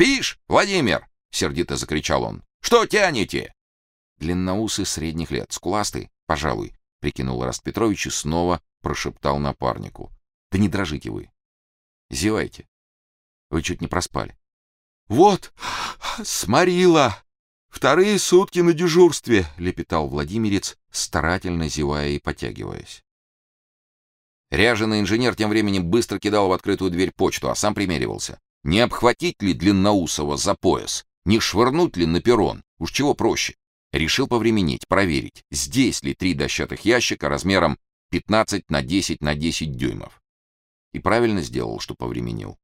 «Спишь, Владимир?» — сердито закричал он. «Что тянете?» Длинноусый средних лет, скуластый, пожалуй, прикинул Раст Петрович и снова прошептал напарнику. Да не дрожите вы. Зевайте. Вы чуть не проспали. Вот, сморила. Вторые сутки на дежурстве, лепетал Владимирец, старательно зевая и потягиваясь. Ряженый инженер тем временем быстро кидал в открытую дверь почту, а сам примеривался. Не обхватить ли длинноусого за пояс? Не швырнуть ли на перрон? Уж чего проще. Решил повременить, проверить, здесь ли три дощатых ящика размером 15 на 10 на 10 дюймов. И правильно сделал, что повременил.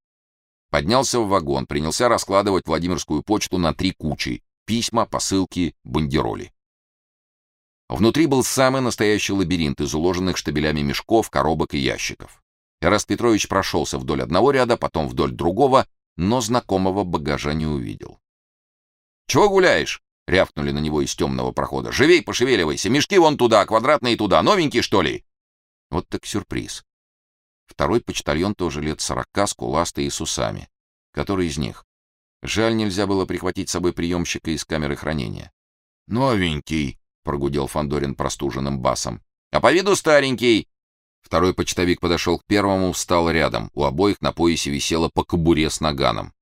Поднялся в вагон, принялся раскладывать Владимирскую почту на три кучи: письма, посылки, бандероли. Внутри был самый настоящий лабиринт из уложенных штабелями мешков, коробок и ящиков. Эраст Петрович прошелся вдоль одного ряда, потом вдоль другого, но знакомого багажа не увидел. «Чего гуляешь?» — рявкнули на него из темного прохода. «Живей, пошевеливайся! Мешки вон туда, квадратные туда, новенькие, что ли?» Вот так сюрприз. Второй почтальон тоже лет сорока, скуластый и с усами. Который из них? Жаль, нельзя было прихватить с собой приемщика из камеры хранения. «Новенький», — прогудел Фандорин простуженным басом. «А по виду старенький». Второй почтовик подошел к первому, встал рядом. У обоих на поясе висело по кобуре с наганом.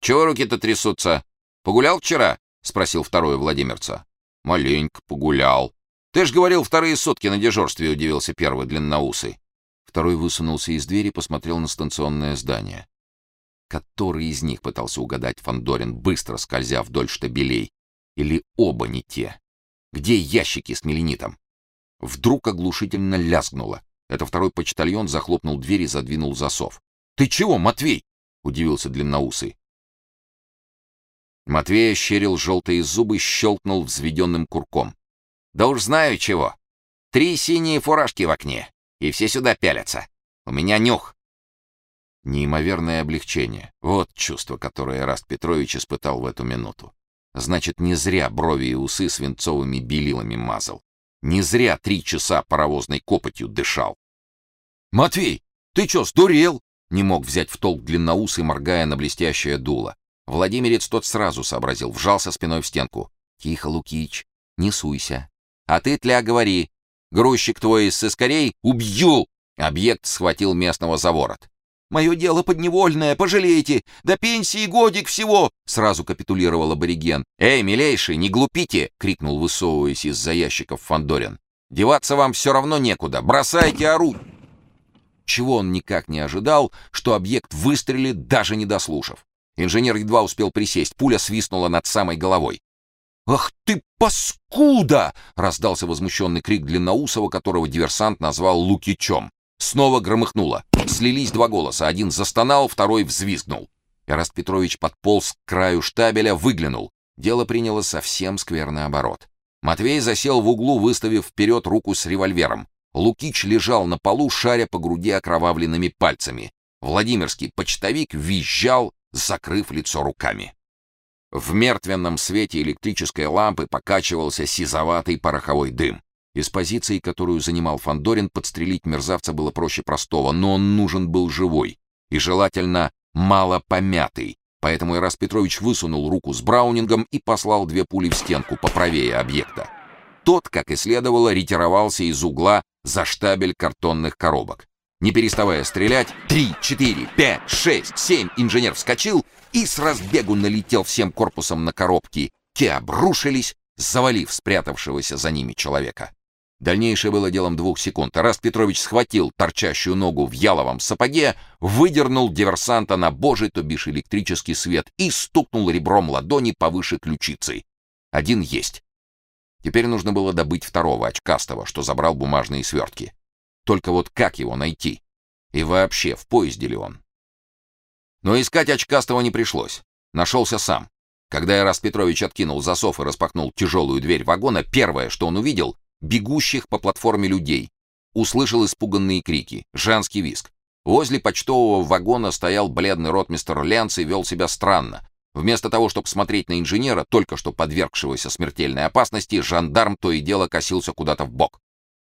«Чего руки-то трясутся? Погулял вчера?» — спросил второй Владимирца. «Маленько погулял», ты ж говорил, вторые сутки на дежурстве, удивился первый длинноусый. Второй высунулся из двери и посмотрел на станционное здание. Который из них пытался угадать Фандорин, быстро скользя вдоль штабелей? Или оба не те? Где ящики с меленитом? Вдруг оглушительно лязгнуло. Это второй почтальон захлопнул дверь и задвинул засов. «Ты чего, Матвей?» — удивился длинноусый. Матвей ощерил желтые зубы, щелкнул взведенным курком. Да уж знаю чего. Три синие фуражки в окне, и все сюда пялятся. У меня нюх. Неимоверное облегчение. Вот чувство, которое Раст Петрович испытал в эту минуту. Значит, не зря брови и усы свинцовыми белилами мазал. Не зря три часа паровозной копотью дышал. «Матвей, ты чё, сдурел?» Не мог взять в толк длинноусый, моргая на блестящее дуло. Владимирец тот сразу сообразил, вжался спиной в стенку. «Тихо, Лукич, не суйся. А ты, тля, говори. Грузчик твой из сыскарей убью!» Объект схватил местного за ворот. «Мое дело подневольное, пожалейте! До пенсии годик всего!» Сразу капитулировал абориген. «Эй, милейший, не глупите!» — крикнул, высовываясь из-за ящиков Фандорин. «Деваться вам все равно некуда! Бросайте орудие!» Чего он никак не ожидал, что объект выстрелит, даже не дослушав. Инженер едва успел присесть, пуля свистнула над самой головой. «Ах ты, паскуда!» — раздался возмущенный крик Длинноусова, которого диверсант назвал Лукичом. Снова громыхнуло. Слились два голоса. Один застонал, второй взвизгнул. Эраст Петрович подполз к краю штабеля, выглянул. Дело приняло совсем скверный оборот. Матвей засел в углу, выставив вперед руку с револьвером. Лукич лежал на полу, шаря по груди окровавленными пальцами. Владимирский почтовик визжал, закрыв лицо руками. В мертвенном свете электрической лампы покачивался сизоватый пороховой дым. Из позиции, которую занимал Фандорин, подстрелить мерзавца было проще простого, но он нужен был живой и желательно мало помятый. Поэтому Ирас Петрович высунул руку с браунингом и послал две пули в стенку поправее объекта. Тот, как и следовало, ретировался из угла за штабель картонных коробок. Не переставая стрелять, три, четыре, пять, шесть, семь инженер вскочил и с разбегу налетел всем корпусом на коробки. Те обрушились, завалив спрятавшегося за ними человека. Дальнейшее было делом двух секунд. Раст Петрович схватил торчащую ногу в яловом сапоге, выдернул диверсанта на божий, то бишь электрический свет, и стукнул ребром ладони повыше ключицы. Один есть. Теперь нужно было добыть второго очкастого, что забрал бумажные свертки. Только вот как его найти? И вообще, в поезде ли он? Но искать очкастого не пришлось. Нашелся сам. Когда Ирас Петрович откинул засов и распахнул тяжелую дверь вагона, первое, что он увидел — бегущих по платформе людей. Услышал испуганные крики, женский визг. Возле почтового вагона стоял бледный ротмистр Ленц и вел себя странно. Вместо того, чтобы смотреть на инженера, только что подвергшегося смертельной опасности, жандарм то и дело косился куда-то в бок.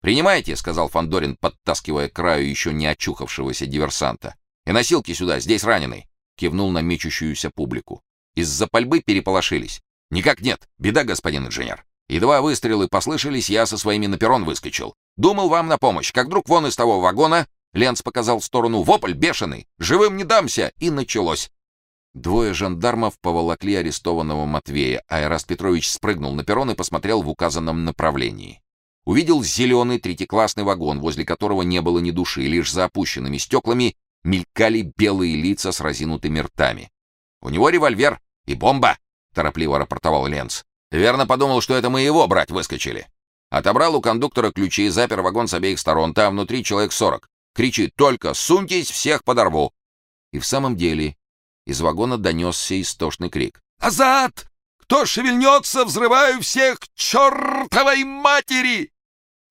«Принимайте», — сказал Фандорин, подтаскивая к краю еще не очухавшегося диверсанта. «И носилки сюда, здесь раненый». кивнул на мечущуюся публику. Из-за пальбы переполошились. Никак нет. Беда, господин инженер. Едва выстрелы послышались, я со своими на перрон выскочил. Думал вам на помощь, как вдруг вон из того вагона Ленц показал в сторону вопль бешеный. Живым не дамся, и началось. Двое жандармов поволокли арестованного Матвея, а Эраст Петрович спрыгнул на перрон и посмотрел в указанном направлении. Увидел зеленый третьеклассный вагон, возле которого не было ни души, лишь за опущенными стеклами мелькали белые лица с разинутыми ртами. «У него револьвер и бомба!» — торопливо рапортовал Ленц. «Верно подумал, что это мы его брать выскочили. Отобрал у кондуктора ключи и запер вагон с обеих сторон. Там внутри человек сорок. Кричит только «Суньтесь, всех подорву!» И в самом деле из вагона донесся истошный крик. «Назад! Кто шевельнется, взрываю всех к чертовой матери!»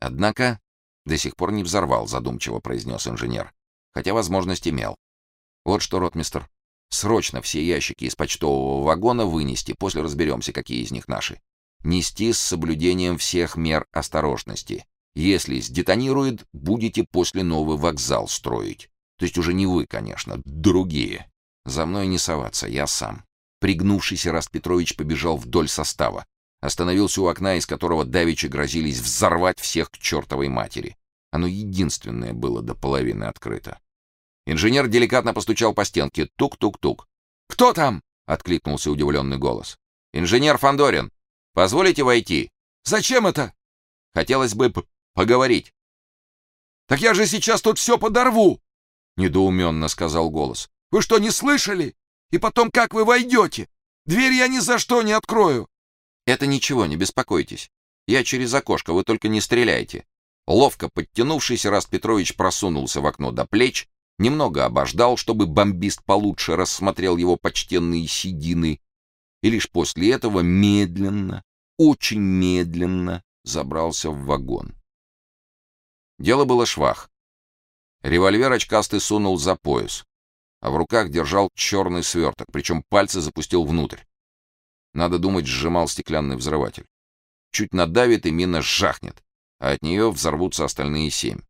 Однако до сих пор не взорвал, задумчиво произнес инженер хотя возможность имел. Вот что, ротмистр, срочно все ящики из почтового вагона вынести, после разберемся, какие из них наши. Нести с соблюдением всех мер осторожности. Если сдетонирует, будете после новый вокзал строить. То есть уже не вы, конечно, другие. За мной не соваться, я сам. Пригнувшийся Раст Петрович побежал вдоль состава. Остановился у окна, из которого давичи грозились взорвать всех к чертовой матери. Оно единственное было до половины открыто. Инженер деликатно постучал по стенке. Тук-тук-тук. «Кто там?» — откликнулся удивленный голос. «Инженер Фандорин, позволите войти?» «Зачем это?» «Хотелось бы поговорить». «Так я же сейчас тут все подорву!» — недоуменно сказал голос. «Вы что, не слышали? И потом как вы войдете? Дверь я ни за что не открою!» «Это ничего, не беспокойтесь. Я через окошко, вы только не стреляйте». Ловко подтянувшись, Раст Петрович просунулся в окно до плеч немного обождал, чтобы бомбист получше рассмотрел его почтенные седины, и лишь после этого медленно, очень медленно забрался в вагон. Дело было швах. Револьвер очкастый сунул за пояс, а в руках держал черный сверток, причем пальцы запустил внутрь. Надо думать, сжимал стеклянный взрыватель. Чуть надавит, и мина сжахнет, а от нее взорвутся остальные семь.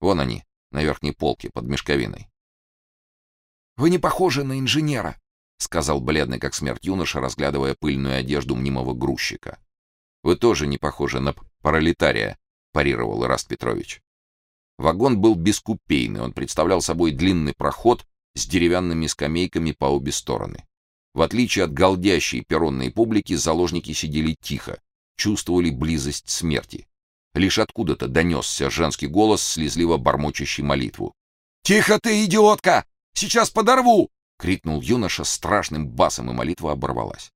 Вон они, на верхней полке под мешковиной. «Вы не похожи на инженера», — сказал бледный как смерть юноша, разглядывая пыльную одежду мнимого грузчика. «Вы тоже не похожи на пролетария», — парировал Ираст Петрович. Вагон был бескупейный, он представлял собой длинный проход с деревянными скамейками по обе стороны. В отличие от голдящей перронной публики, заложники сидели тихо, чувствовали близость смерти. Лишь откуда-то донесся женский голос, слезливо бормочущий молитву. «Тихо ты, идиотка! Сейчас подорву!» — крикнул юноша страшным басом, и молитва оборвалась.